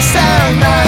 sound